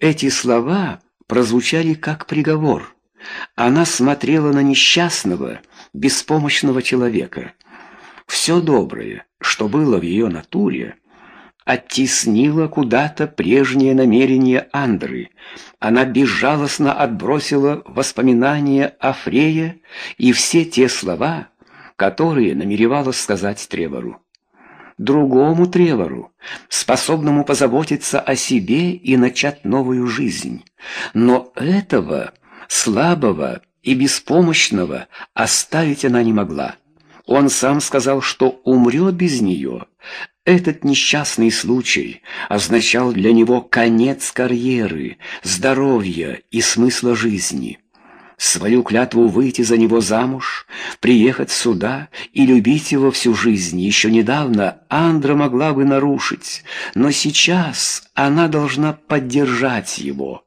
Эти слова прозвучали как приговор. Она смотрела на несчастного, беспомощного человека. Все доброе, что было в ее натуре, оттеснило куда-то прежнее намерение Андры. Она безжалостно отбросила воспоминания о Фрее и все те слова, которые намеревалась сказать Тревору. Другому Тревору, способному позаботиться о себе и начать новую жизнь. Но этого слабого и беспомощного оставить она не могла. Он сам сказал, что умрет без нее. Этот несчастный случай означал для него конец карьеры, здоровья и смысла жизни. Свою клятву выйти за него замуж, приехать сюда и любить его всю жизнь еще недавно Андра могла бы нарушить, но сейчас она должна поддержать его.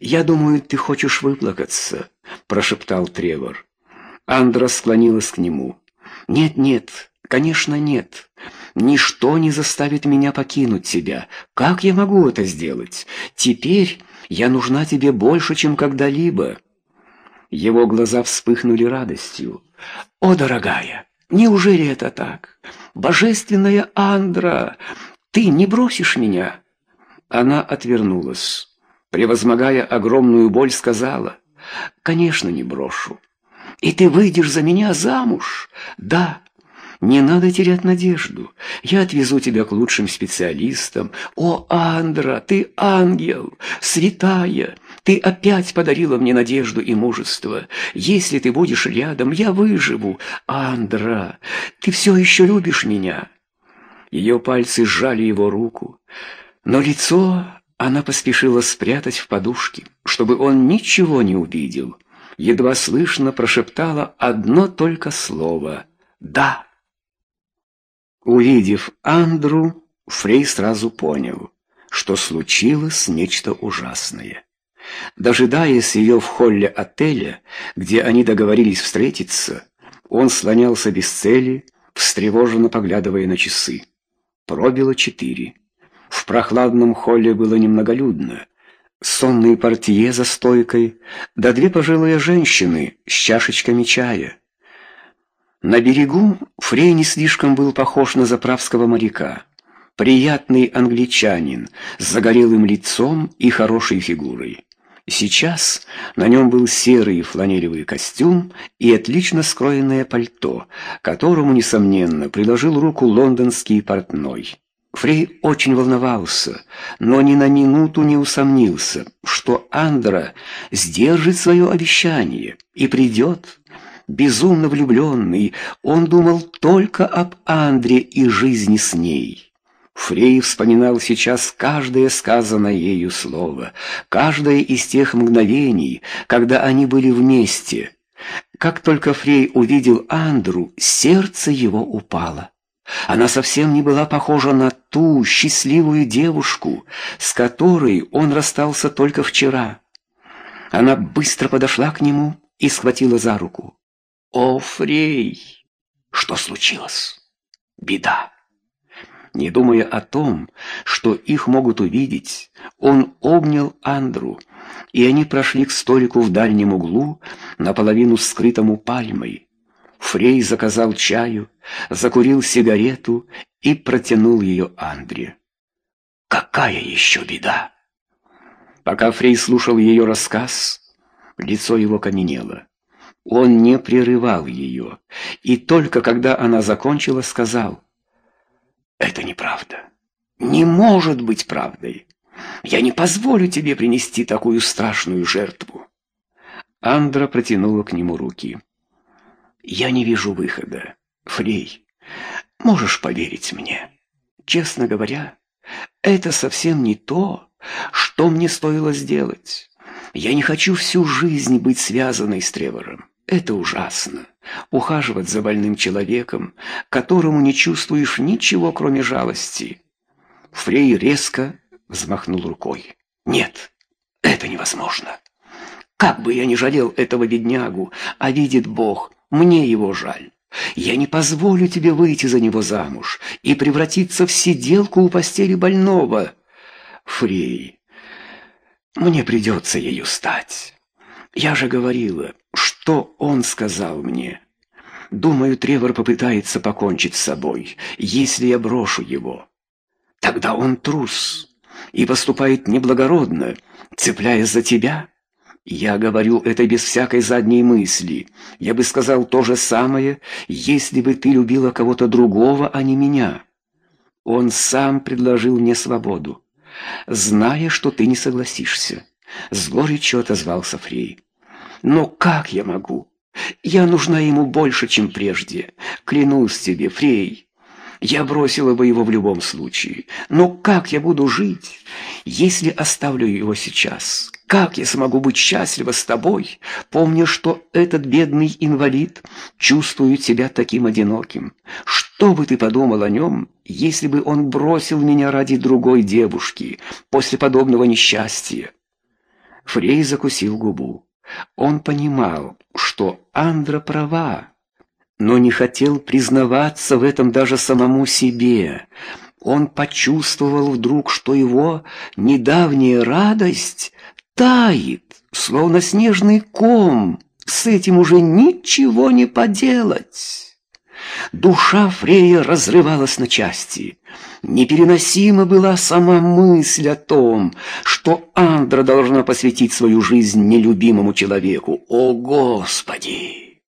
«Я думаю, ты хочешь выплакаться», — прошептал Тревор. Андра склонилась к нему. «Нет-нет, конечно, нет. Ничто не заставит меня покинуть тебя. Как я могу это сделать? Теперь я нужна тебе больше, чем когда-либо». Его глаза вспыхнули радостью. «О, дорогая, неужели это так? Божественная Андра, ты не бросишь меня?» Она отвернулась превозмогая огромную боль, сказала, «Конечно, не брошу. И ты выйдешь за меня замуж? Да, не надо терять надежду. Я отвезу тебя к лучшим специалистам. О, Андра, ты ангел, святая. Ты опять подарила мне надежду и мужество. Если ты будешь рядом, я выживу. Андра, ты все еще любишь меня?» Ее пальцы сжали его руку, но лицо она поспешила спрятать в подушке, чтобы он ничего не увидел. Едва слышно прошептала одно только слово «Да». Увидев Андру, Фрей сразу понял, что случилось нечто ужасное. Дожидаясь ее в холле отеля, где они договорились встретиться, он слонялся без цели, встревоженно поглядывая на часы. Пробило четыре. В прохладном холле было немноголюдно. Сонные портье за стойкой, да две пожилые женщины с чашечками чая. На берегу Фрей не слишком был похож на заправского моряка. Приятный англичанин с загорелым лицом и хорошей фигурой. Сейчас на нем был серый фланелевый костюм и отлично скроенное пальто, которому, несомненно, приложил руку лондонский портной. Фрей очень волновался, но ни на минуту не усомнился, что Андра сдержит свое обещание и придет. Безумно влюбленный, он думал только об Андре и жизни с ней. Фрей вспоминал сейчас каждое сказанное ею слово, каждое из тех мгновений, когда они были вместе. Как только Фрей увидел Андру, сердце его упало. Она совсем не была похожа на ту счастливую девушку, с которой он расстался только вчера. Она быстро подошла к нему и схватила за руку. «О, Фрей! Что случилось? Беда!» Не думая о том, что их могут увидеть, он обнял Андру, и они прошли к столику в дальнем углу, наполовину скрытому пальмой. Фрей заказал чаю, закурил сигарету и протянул ее Андре. «Какая еще беда?» Пока Фрей слушал ее рассказ, лицо его каменело. Он не прерывал ее, и только когда она закончила, сказал, «Это неправда. Не может быть правдой. Я не позволю тебе принести такую страшную жертву». Андра протянула к нему руки. Я не вижу выхода. Фрей, можешь поверить мне? Честно говоря, это совсем не то, что мне стоило сделать. Я не хочу всю жизнь быть связанной с Тревором. Это ужасно. Ухаживать за больным человеком, которому не чувствуешь ничего, кроме жалости. Фрей резко взмахнул рукой. Нет, это невозможно. Как бы я ни жалел этого беднягу, а видит Бог, мне его жаль. Я не позволю тебе выйти за него замуж и превратиться в сиделку у постели больного. Фрей, Мне придется ею стать. Я же говорила, что он сказал мне. Думаю, Тревор попытается покончить с собой, если я брошу его. Тогда он трус и поступает неблагородно, цепляясь за тебя. Я говорю это без всякой задней мысли. Я бы сказал то же самое, если бы ты любила кого-то другого, а не меня. Он сам предложил мне свободу, зная, что ты не согласишься. С горечью отозвался Фрей. Но как я могу? Я нужна ему больше, чем прежде. Клянусь тебе, Фрей. Я бросила бы его в любом случае. Но как я буду жить, если оставлю его сейчас? Как я смогу быть счастлива с тобой, помня, что этот бедный инвалид чувствует себя таким одиноким? Что бы ты подумал о нем, если бы он бросил меня ради другой девушки после подобного несчастья? Фрей закусил губу. Он понимал, что Андра права, но не хотел признаваться в этом даже самому себе. Он почувствовал вдруг, что его недавняя радость тает, словно снежный ком. С этим уже ничего не поделать. Душа Фрея разрывалась на части. Непереносима была сама мысль о том, что Андра должна посвятить свою жизнь нелюбимому человеку. О, Господи!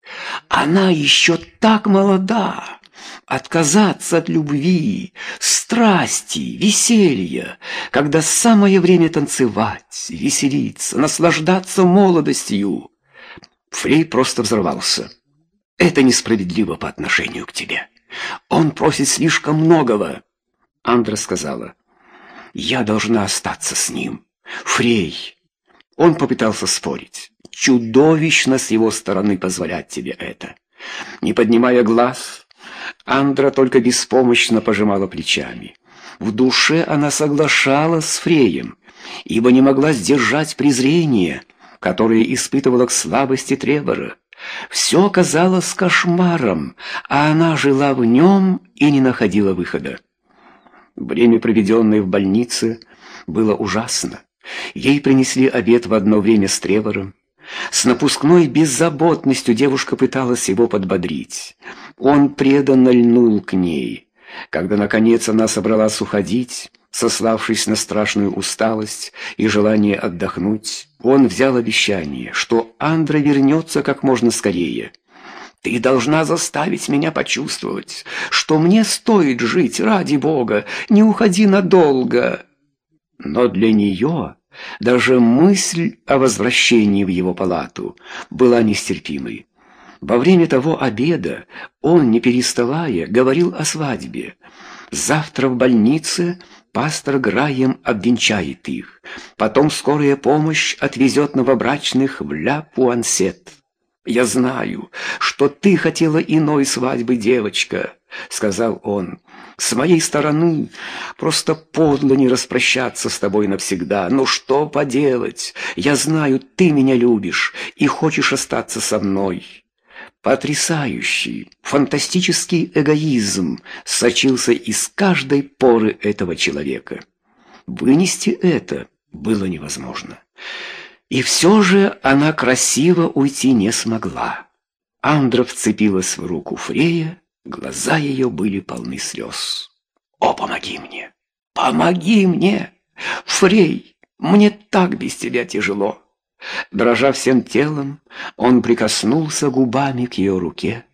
Она еще так молода! Отказаться от любви, страсти, веселья, когда самое время танцевать, веселиться, наслаждаться молодостью. Фрей просто взорвался. Это несправедливо по отношению к тебе. Он просит слишком многого. Андра сказала. Я должна остаться с ним. Фрей. Он попытался спорить. Чудовищно с его стороны позволять тебе это. Не поднимая глаз, Андра только беспомощно пожимала плечами. В душе она соглашалась с Фреем, ибо не могла сдержать презрение, которое испытывала к слабости Тревора. Все казалось кошмаром, а она жила в нем и не находила выхода. Время, проведенное в больнице, было ужасно. Ей принесли обед в одно время с Тревором. С напускной беззаботностью девушка пыталась его подбодрить. Он преданно льнул к ней. Когда, наконец, она собралась уходить, сославшись на страшную усталость и желание отдохнуть, он взял обещание, что Андра вернется как можно скорее. Ты должна заставить меня почувствовать, что мне стоит жить ради Бога, не уходи надолго. Но для нее даже мысль о возвращении в его палату была нестерпимой. Во время того обеда он, не переставая, говорил о свадьбе. Завтра в больнице пастор Граем обвенчает их. Потом скорая помощь отвезет новобрачных в Ля-Пуансет. «Я знаю, что ты хотела иной свадьбы, девочка», — сказал он. «С моей стороны просто подло не распрощаться с тобой навсегда. Но что поделать? Я знаю, ты меня любишь и хочешь остаться со мной». Потрясающий, фантастический эгоизм сочился из каждой поры этого человека. Вынести это было невозможно. И все же она красиво уйти не смогла. Андра вцепилась в руку Фрея, глаза ее были полны слез. «О, помоги мне! Помоги мне! Фрей, мне так без тебя тяжело!» Дрожа всем телом, он прикоснулся губами к ее руке.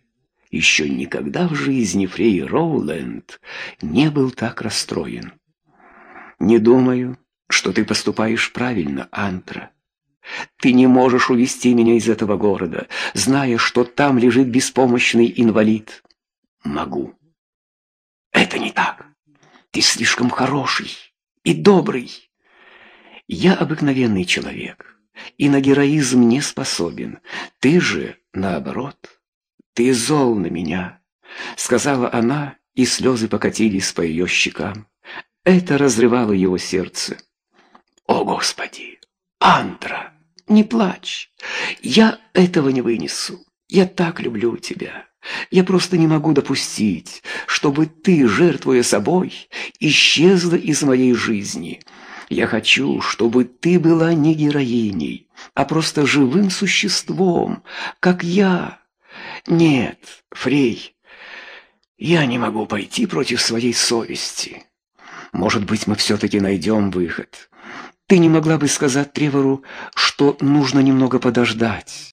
Еще никогда в жизни Фрей Роуленд не был так расстроен. «Не думаю, что ты поступаешь правильно, Антра. Ты не можешь увести меня из этого города, зная, что там лежит беспомощный инвалид. Могу. Это не так. Ты слишком хороший и добрый. Я обыкновенный человек и на героизм не способен. Ты же, наоборот, ты зол на меня, сказала она, и слезы покатились по ее щекам. Это разрывало его сердце. О, Господи! Андра, не плачь. Я этого не вынесу. Я так люблю тебя. Я просто не могу допустить, чтобы ты, жертвуя собой, исчезла из моей жизни. Я хочу, чтобы ты была не героиней, а просто живым существом, как я. Нет, Фрей, я не могу пойти против своей совести. Может быть, мы все-таки найдем выход. Ты не могла бы сказать Тревору, что нужно немного подождать?